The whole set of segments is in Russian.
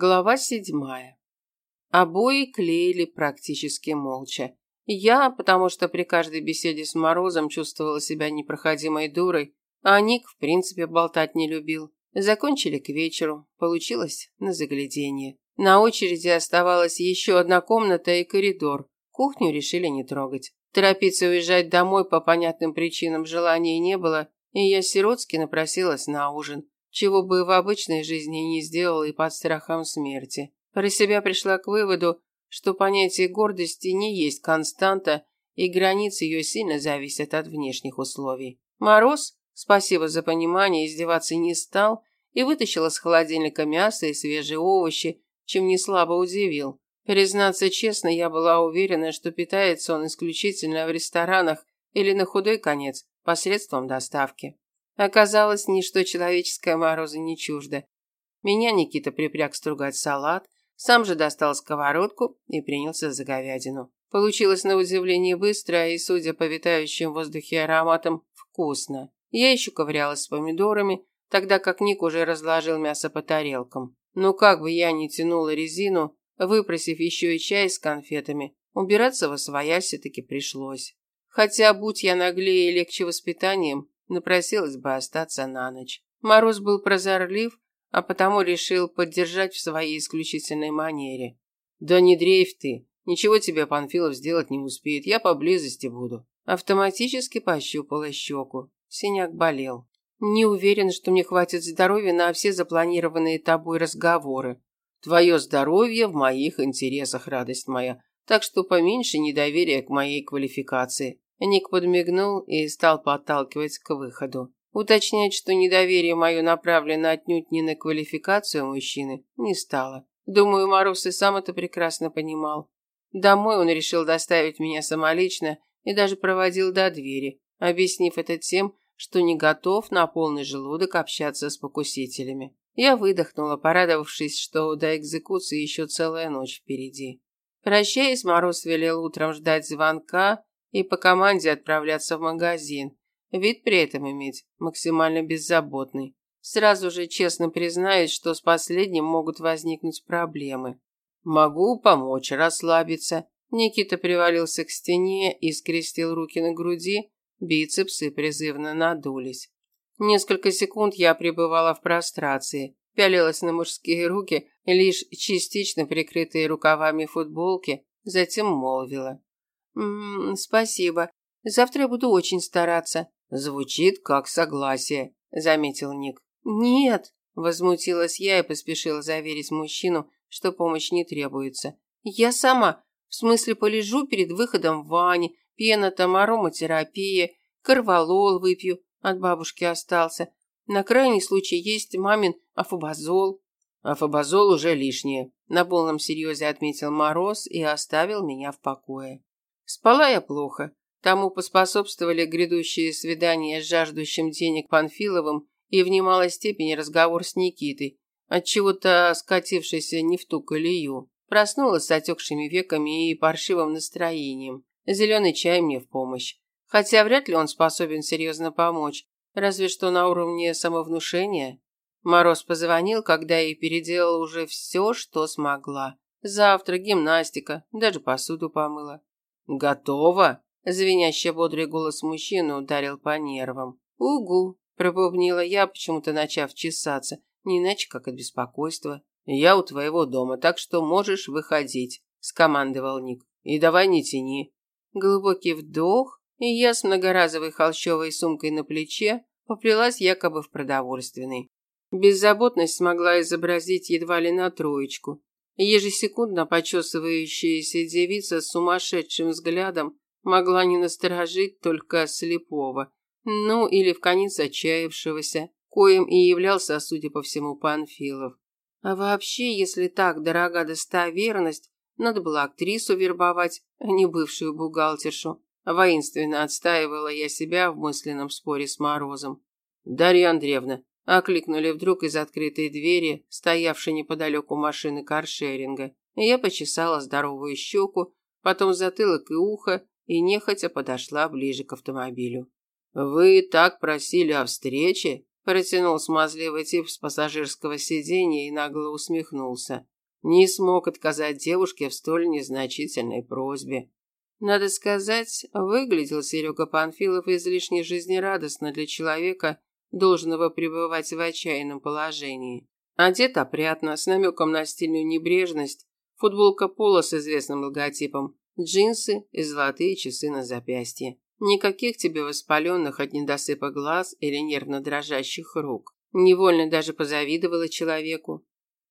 Глава седьмая. Обои клеили практически молча. Я, потому что при каждой беседе с Морозом чувствовала себя непроходимой дурой, а Ник, в принципе, болтать не любил. Закончили к вечеру. Получилось на загляденье. На очереди оставалась еще одна комната и коридор. Кухню решили не трогать. Торопиться уезжать домой по понятным причинам желания не было, и я сиротски напросилась на ужин чего бы в обычной жизни не сделала и под страхом смерти. Про себя пришла к выводу, что понятие гордости не есть константа, и границы ее сильно зависят от внешних условий. Мороз, спасибо за понимание, издеваться не стал и вытащил из холодильника мясо и свежие овощи, чем не слабо удивил. Признаться честно, я была уверена, что питается он исключительно в ресторанах или на худой конец посредством доставки. Оказалось, ничто человеческое Морозу не чуждо. Меня Никита припряг стругать салат, сам же достал сковородку и принялся за говядину. Получилось на удивление быстро и, судя по витающим в воздухе ароматам, вкусно. Я еще ковырялась с помидорами, тогда как Ник уже разложил мясо по тарелкам. Но как бы я ни тянула резину, выпросив еще и чай с конфетами, убираться во своясь все-таки пришлось. Хотя, будь я наглее и легче воспитанием, напросилась бы остаться на ночь. Мороз был прозорлив, а потому решил поддержать в своей исключительной манере. «Да не дрейф ты, ничего тебе Панфилов сделать не успеет, я поблизости буду». Автоматически пощупала щеку. Синяк болел. «Не уверен, что мне хватит здоровья на все запланированные тобой разговоры. Твое здоровье в моих интересах, радость моя, так что поменьше недоверия к моей квалификации. Ник подмигнул и стал подталкивать к выходу. Уточнять, что недоверие мое направлено отнюдь не на квалификацию мужчины, не стало. Думаю, Мороз и сам это прекрасно понимал. Домой он решил доставить меня самолично и даже проводил до двери, объяснив это тем, что не готов на полный желудок общаться с покусителями. Я выдохнула, порадовавшись, что до экзекуции еще целая ночь впереди. Прощаясь, Мороз велел утром ждать звонка, и по команде отправляться в магазин. Вид при этом иметь максимально беззаботный. Сразу же честно признаюсь, что с последним могут возникнуть проблемы. Могу помочь расслабиться. Никита привалился к стене и скрестил руки на груди, бицепсы призывно надулись. Несколько секунд я пребывала в прострации, пялилась на мужские руки, лишь частично прикрытые рукавами футболки, затем молвила. «М -м, спасибо. Завтра я буду очень стараться». «Звучит как согласие», – заметил Ник. «Нет», – возмутилась я и поспешила заверить мужчину, что помощь не требуется. «Я сама. В смысле, полежу перед выходом в ванне, пена там, ароматерапия, корвалол выпью, от бабушки остался. На крайний случай есть мамин афобазол». «Афобазол уже лишнее», – на полном серьезе отметил Мороз и оставил меня в покое. Спала я плохо. Тому поспособствовали грядущие свидания с жаждущим денег Панфиловым и в немалой степени разговор с Никитой, отчего-то скатившийся не в ту колею. Проснулась с отекшими веками и паршивым настроением. Зеленый чай мне в помощь. Хотя вряд ли он способен серьезно помочь, разве что на уровне самовнушения. Мороз позвонил, когда я переделала уже все, что смогла. Завтра гимнастика, даже посуду помыла. «Готово?» – звенящий бодрый голос мужчины ударил по нервам. «Угу», – пробубнила я, почему-то начав чесаться, не иначе как от беспокойства. «Я у твоего дома, так что можешь выходить», – скомандовал Ник. «И давай не тяни». Глубокий вдох, и я с многоразовой холщовой сумкой на плече поплелась якобы в продовольственный. Беззаботность смогла изобразить едва ли на троечку. Ежесекундно почесывающаяся девица с сумасшедшим взглядом могла не насторожить только слепого, ну или в конец отчаявшегося, коим и являлся, судя по всему, Панфилов. А вообще, если так дорога достоверность, надо было актрису вербовать, а не бывшую бухгалтершу. Воинственно отстаивала я себя в мысленном споре с Морозом. «Дарья Андреевна, Окликнули вдруг из открытой двери, стоявшей неподалеку машины каршеринга. Я почесала здоровую щеку, потом затылок и ухо, и нехотя подошла ближе к автомобилю. «Вы так просили о встрече?» – Протянул смазливый тип с пассажирского сиденья и нагло усмехнулся. Не смог отказать девушке в столь незначительной просьбе. Надо сказать, выглядел Серега Панфилов излишне жизнерадостно для человека, должного пребывать в отчаянном положении. Одет опрятно, с намеком на стильную небрежность, футболка пола с известным логотипом, джинсы и золотые часы на запястье. Никаких тебе воспаленных от недосыпа глаз или нервно дрожащих рук. Невольно даже позавидовала человеку.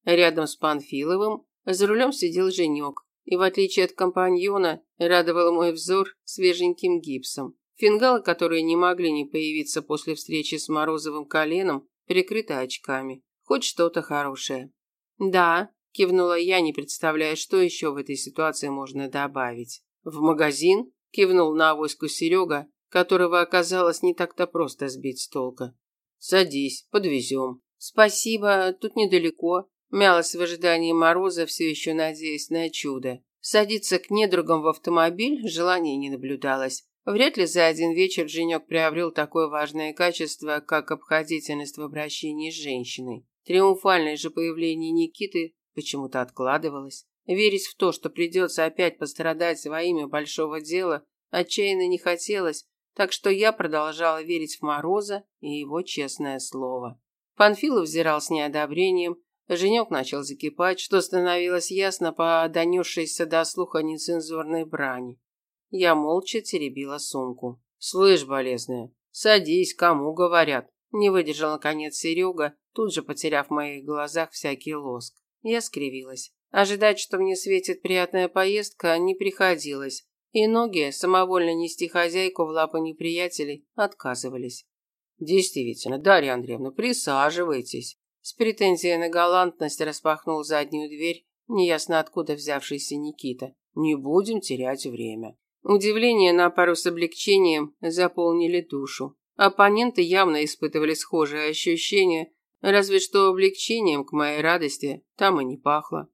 Рядом с Панфиловым за рулем сидел Женек, и в отличие от компаньона, радовал мой взор свеженьким гипсом. Фингалы, которые не могли не появиться после встречи с Морозовым коленом, прикрыты очками. Хоть что-то хорошее. Да, кивнула я, не представляя, что еще в этой ситуации можно добавить. В магазин? Кивнул на авоську Серега, которого оказалось не так-то просто сбить с толка. Садись, подвезем. Спасибо, тут недалеко. Мялась в ожидании мороза, все еще надеясь на чудо. Садиться к недругам в автомобиль желания не наблюдалось. Вряд ли за один вечер Женек приобрел такое важное качество, как обходительность в обращении с женщиной. Триумфальное же появление Никиты почему-то откладывалось. Верить в то, что придется опять пострадать во имя большого дела, отчаянно не хотелось, так что я продолжала верить в Мороза и его честное слово. Панфилов взирал с неодобрением, Женек начал закипать, что становилось ясно по донесшейся до слуха нецензурной брани. Я молча теребила сумку. «Слышь, болезная, садись, кому говорят?» Не выдержал, наконец, Серега, тут же потеряв в моих глазах всякий лоск. Я скривилась. Ожидать, что мне светит приятная поездка, не приходилось, и ноги, самовольно нести хозяйку в лапы неприятелей, отказывались. Действительно, Дарья Андреевна, присаживайтесь. С претензией на галантность распахнул заднюю дверь, неясно откуда взявшийся Никита. Не будем терять время. Удивление на пару с облегчением заполнили душу. Оппоненты явно испытывали схожие ощущения, разве что облегчением к моей радости там и не пахло.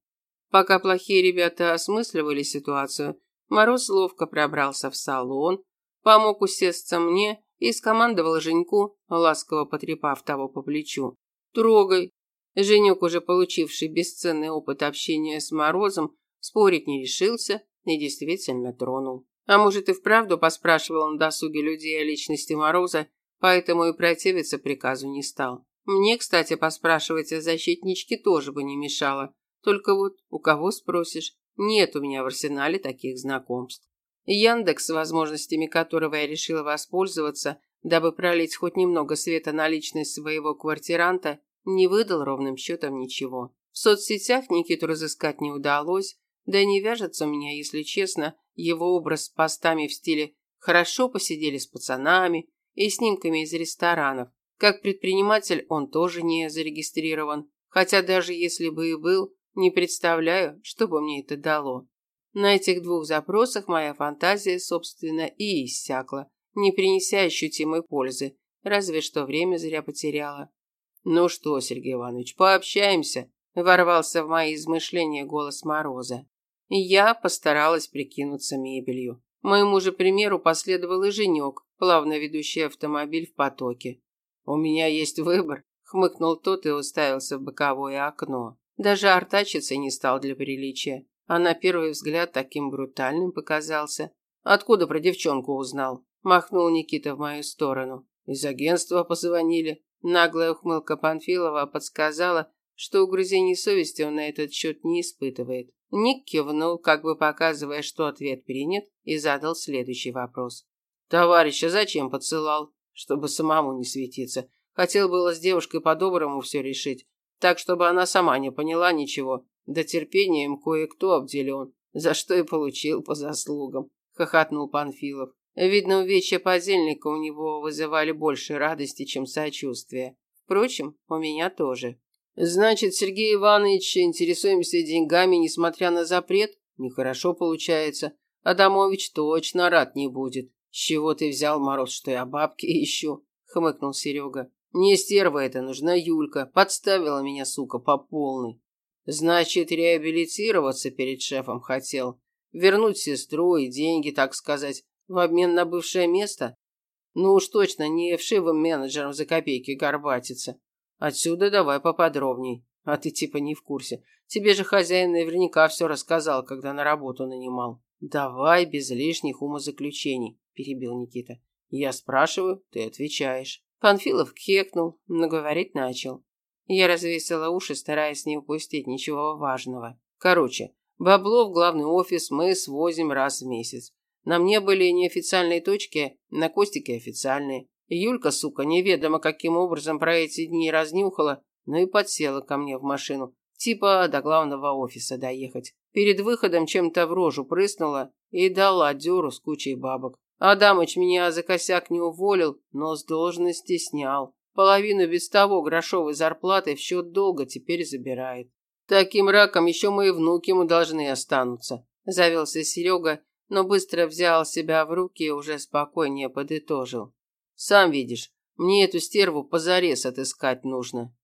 Пока плохие ребята осмысливали ситуацию, Мороз ловко пробрался в салон, помог усесться мне и скомандовал Женьку, ласково потрепав того по плечу. «Трогай». Женек, уже получивший бесценный опыт общения с Морозом, спорить не решился и действительно тронул. А может и вправду поспрашивал на досуге людей о личности Мороза, поэтому и противиться приказу не стал. Мне, кстати, поспрашивать о защитничке тоже бы не мешало. Только вот у кого спросишь? Нет у меня в арсенале таких знакомств. Яндекс, возможностями которого я решила воспользоваться, дабы пролить хоть немного света на личность своего квартиранта, не выдал ровным счетом ничего. В соцсетях Никиту разыскать не удалось, да и не вяжется у меня, если честно, его образ с постами в стиле «хорошо посидели с пацанами» и снимками из ресторанов. Как предприниматель он тоже не зарегистрирован, хотя даже если бы и был, не представляю, что бы мне это дало. На этих двух запросах моя фантазия, собственно, и иссякла, не принеся ощутимой пользы, разве что время зря потеряла. «Ну что, Сергей Иванович, пообщаемся?» – ворвался в мои измышления голос Мороза. Я постаралась прикинуться мебелью. Моему же примеру последовал и Женек, плавно ведущий автомобиль в потоке. «У меня есть выбор», – хмыкнул тот и уставился в боковое окно. Даже артачиться не стал для приличия, а на первый взгляд таким брутальным показался. Откуда про девчонку узнал? Махнул Никита в мою сторону. Из агентства позвонили. Наглая ухмылка Панфилова подсказала, что угрызений совести он на этот счет не испытывает. Ник кивнул, как бы показывая, что ответ принят, и задал следующий вопрос. «Товарища зачем подсылал? Чтобы самому не светиться. Хотел было с девушкой по-доброму все решить, так, чтобы она сама не поняла ничего. Да терпением кое-кто обделен, за что и получил по заслугам», – хохотнул Панфилов. Видно, увечья подельника у него вызывали больше радости, чем сочувствия. Впрочем, у меня тоже. «Значит, Сергей Иванович, интересуемся деньгами, несмотря на запрет? Нехорошо получается. Адамович точно рад не будет. С чего ты взял, Мороз, что я бабки ищу?» – хмыкнул Серега. Не стерва это, нужна Юлька. Подставила меня, сука, по полной. Значит, реабилитироваться перед шефом хотел. Вернуть сестру и деньги, так сказать, в обмен на бывшее место? Ну уж точно не вшивым менеджером за копейки горбатиться. Отсюда давай поподробней. А ты типа не в курсе. Тебе же хозяин наверняка все рассказал, когда на работу нанимал. Давай без лишних умозаключений, перебил Никита. Я спрашиваю, ты отвечаешь. Панфилов кекнул, но говорить начал. Я развесила уши, стараясь не упустить ничего важного. Короче, бабло в главный офис мы свозим раз в месяц. На мне были неофициальные точки, на Костике официальные. Юлька, сука, неведомо каким образом про эти дни разнюхала, ну и подсела ко мне в машину. Типа до главного офиса доехать. Перед выходом чем-то в рожу прыснула и дала дёру с кучей бабок. Адамыч меня за косяк не уволил, но с должности снял. Половину без того грошовой зарплаты в счет долга теперь забирает. Таким раком еще мои внуки ему должны останутся. Завелся Серега, но быстро взял себя в руки и уже спокойнее подытожил. Сам видишь, мне эту стерву позарез отыскать нужно.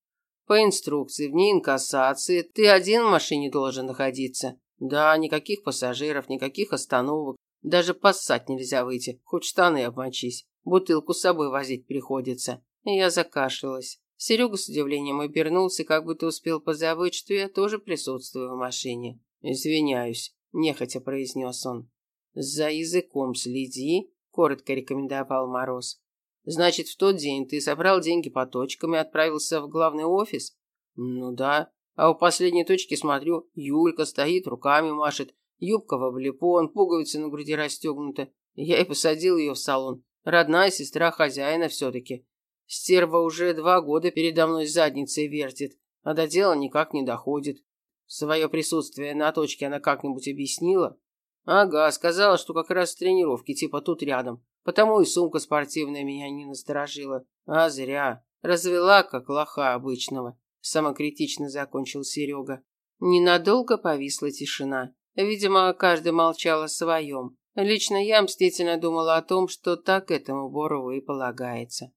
По инструкции, вне инкассации, ты один в машине должен находиться. Да, никаких пассажиров, никаких остановок. Даже поссать нельзя выйти, хоть штаны обмочись. Бутылку с собой возить приходится. И я закашлялась. Серега с удивлением обернулся, как будто успел позабыть, что я тоже присутствую в машине. «Извиняюсь», – нехотя произнес он. «За языком следи», – коротко рекомендовал Мороз. «Значит, в тот день ты собрал деньги по точкам и отправился в главный офис?» «Ну да. А у последней точки, смотрю, Юлька стоит, руками машет, юбка в облепон, пуговицы на груди расстегнуты. Я и посадил ее в салон. Родная сестра хозяина все-таки. Стерва уже два года передо мной задницей вертит, а до дела никак не доходит. Свое присутствие на точке она как-нибудь объяснила? Ага, сказала, что как раз тренировки типа тут рядом. Потому и сумка спортивная меня не насторожила. А зря. Развела, как лоха обычного. Самокритично закончил Серега. Ненадолго повисла тишина. Видимо, каждый молчал о своем. Лично я мстительно думала о том, что так этому Борову и полагается.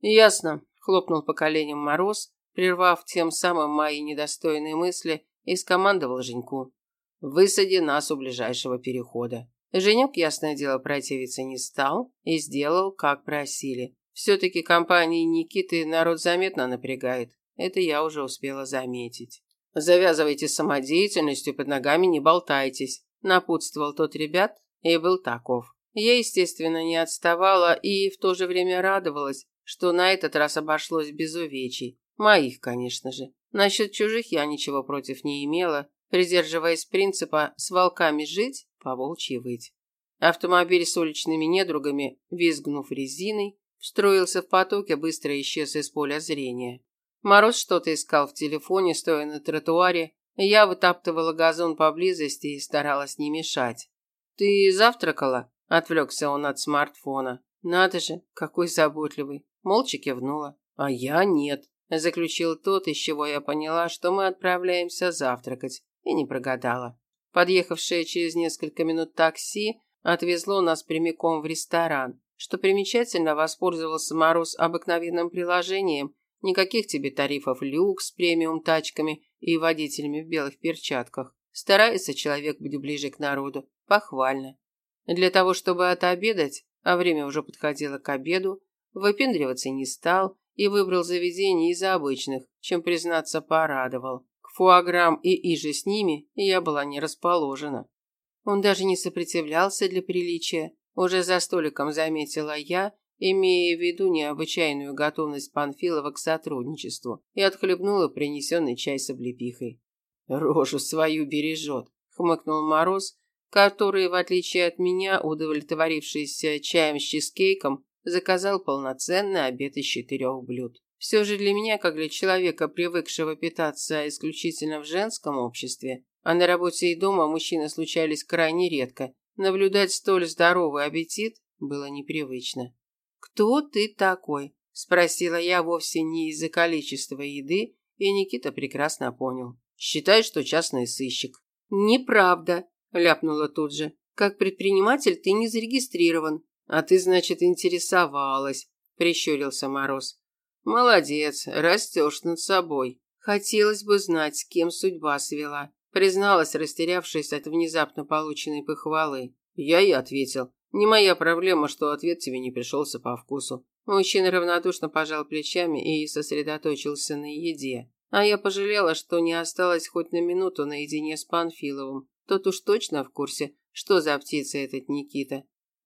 «Ясно», – хлопнул по коленям Мороз, прервав тем самым мои недостойные мысли, и скомандовал Женьку. «Высади нас у ближайшего перехода». Женек, ясное дело, противиться не стал и сделал, как просили. Все-таки компании Никиты народ заметно напрягает. Это я уже успела заметить. «Завязывайте самодеятельностью, под ногами не болтайтесь», – напутствовал тот ребят и был таков. Я, естественно, не отставала и в то же время радовалась, что на этот раз обошлось без увечий. Моих, конечно же. Насчет чужих я ничего против не имела, придерживаясь принципа «с волками жить, волчьи выть». Автомобиль с уличными недругами, визгнув резиной, встроился в поток и быстро исчез из поля зрения. Мороз что-то искал в телефоне, стоя на тротуаре, я вытаптывала газон поблизости и старалась не мешать. «Ты завтракала?» – отвлекся он от смартфона. «Надо же, какой заботливый. Молча кивнула. А я нет, заключил тот, из чего я поняла, что мы отправляемся завтракать, и не прогадала. Подъехавшее через несколько минут такси отвезло нас прямиком в ресторан. Что примечательно, воспользовался Мороз обыкновенным приложением. Никаких тебе тарифов люкс, премиум тачками и водителями в белых перчатках. Старается человек быть ближе к народу. Похвально. Для того, чтобы отобедать, а время уже подходило к обеду, Выпендриваться не стал и выбрал заведение из обычных, чем, признаться, порадовал. Фуаграм и иже с ними я была не расположена. Он даже не сопротивлялся для приличия. Уже за столиком заметила я, имея в виду необычайную готовность Панфилова к сотрудничеству, и отхлебнула принесенный чай с облепихой. «Рожу свою бережет», — хмыкнул Мороз, который, в отличие от меня, удовлетворившийся чаем с чизкейком, заказал полноценный обед из четырех блюд. Все же для меня, как для человека, привыкшего питаться исключительно в женском обществе, а на работе и дома мужчины случались крайне редко, наблюдать столь здоровый аппетит было непривычно. «Кто ты такой?» – спросила я вовсе не из-за количества еды, и Никита прекрасно понял. «Считай, что частный сыщик». «Неправда», – ляпнула тут же. «Как предприниматель ты не зарегистрирован. «А ты, значит, интересовалась», – прищурился Мороз. «Молодец, растешь над собой. Хотелось бы знать, с кем судьба свела», – призналась, растерявшись от внезапно полученной похвалы. Я и ответил. Не моя проблема, что ответ тебе не пришелся по вкусу. Мужчина равнодушно пожал плечами и сосредоточился на еде. А я пожалела, что не осталась хоть на минуту наедине с Панфиловым. Тот уж точно в курсе, что за птица этот Никита.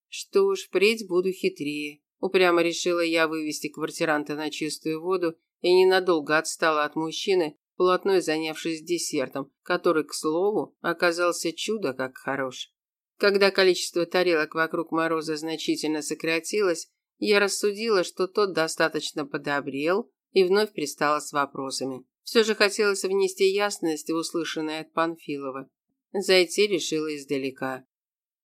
Что уж, впредь буду хитрее. Упрямо решила я вывести квартиранта на чистую воду и ненадолго отстала от мужчины, плотной занявшись десертом, который, к слову, оказался чудо как хорош. Когда количество тарелок вокруг Мороза значительно сократилось, я рассудила, что тот достаточно подобрел и вновь пристала с вопросами. Все же хотелось внести ясность в услышанное от Панфилова. Зайти решила издалека.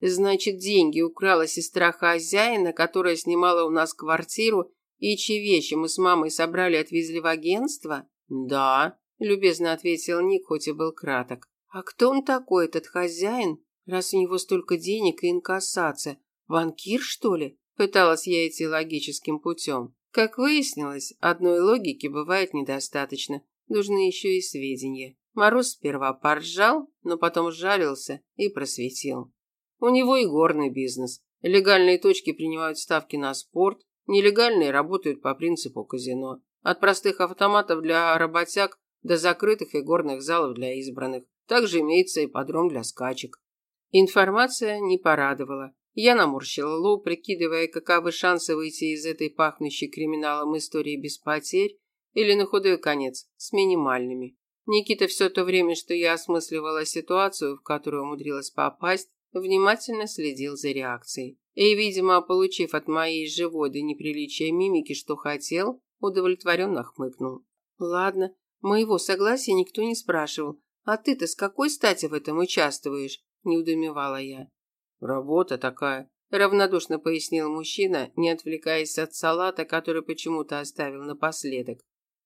Значит, деньги украла сестра хозяина, которая снимала у нас квартиру, и чьи вещи мы с мамой собрали и отвезли в агентство? Да, любезно ответил Ник, хоть и был краток. А кто он такой, этот хозяин? Раз у него столько денег и инкассация. Банкир, что ли? Пыталась я идти логическим путем. Как выяснилось, одной логики бывает недостаточно. Нужны еще и сведения. Мороз сперва поржал, но потом сжалился и просветил. У него и горный бизнес. Легальные точки принимают ставки на спорт, нелегальные работают по принципу казино. От простых автоматов для работяг до закрытых и горных залов для избранных. Также имеется и подром для скачек. Информация не порадовала. Я наморщила лоб, прикидывая, каковы шансы выйти из этой пахнущей криминалом истории без потерь или на худой конец с минимальными. Никита все то время, что я осмысливала ситуацию, в которую умудрилась попасть, внимательно следил за реакцией. И, видимо, получив от моей живой до неприличия мимики, что хотел, удовлетворенно хмыкнул. «Ладно, моего согласия никто не спрашивал. А ты-то с какой стати в этом участвуешь?» – неудумевала я. «Работа такая», – равнодушно пояснил мужчина, не отвлекаясь от салата, который почему-то оставил напоследок.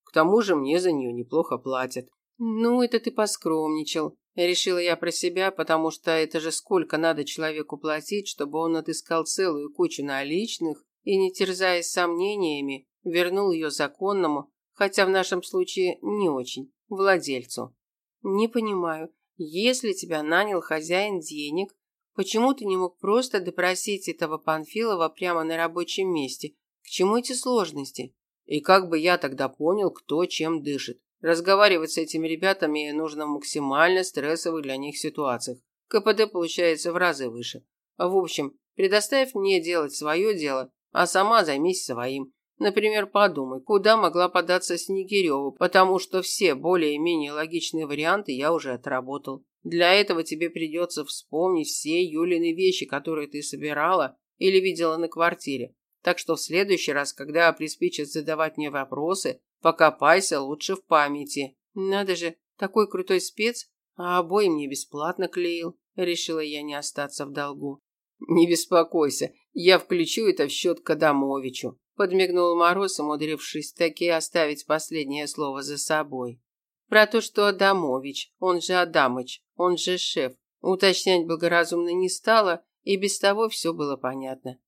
«К тому же мне за нее неплохо платят». «Ну, это ты поскромничал», Решила я про себя, потому что это же сколько надо человеку платить, чтобы он отыскал целую кучу наличных и, не терзаясь сомнениями, вернул ее законному, хотя в нашем случае не очень, владельцу. Не понимаю, если тебя нанял хозяин денег, почему ты не мог просто допросить этого Панфилова прямо на рабочем месте? К чему эти сложности? И как бы я тогда понял, кто чем дышит? Разговаривать с этими ребятами нужно в максимально стрессовых для них ситуациях. КПД получается в разы выше. В общем, предоставь мне делать свое дело, а сама займись своим. Например, подумай, куда могла податься Снегирёва, потому что все более-менее логичные варианты я уже отработал. Для этого тебе придется вспомнить все Юлины вещи, которые ты собирала или видела на квартире. Так что в следующий раз, когда приспичат задавать мне вопросы, Покопайся лучше в памяти. Надо же, такой крутой спец, а обои мне бесплатно клеил. Решила я не остаться в долгу. Не беспокойся, я включу это в счет к Адамовичу. Подмигнул Мороз, умудрившись таки оставить последнее слово за собой. Про то, что Адамович, он же Адамыч, он же шеф, уточнять благоразумно не стало, и без того все было понятно.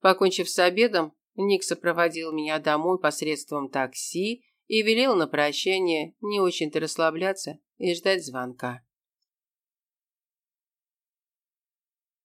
Покончив с обедом, Ник сопроводил меня домой посредством такси и велел на прощание не очень-то расслабляться и ждать звонка.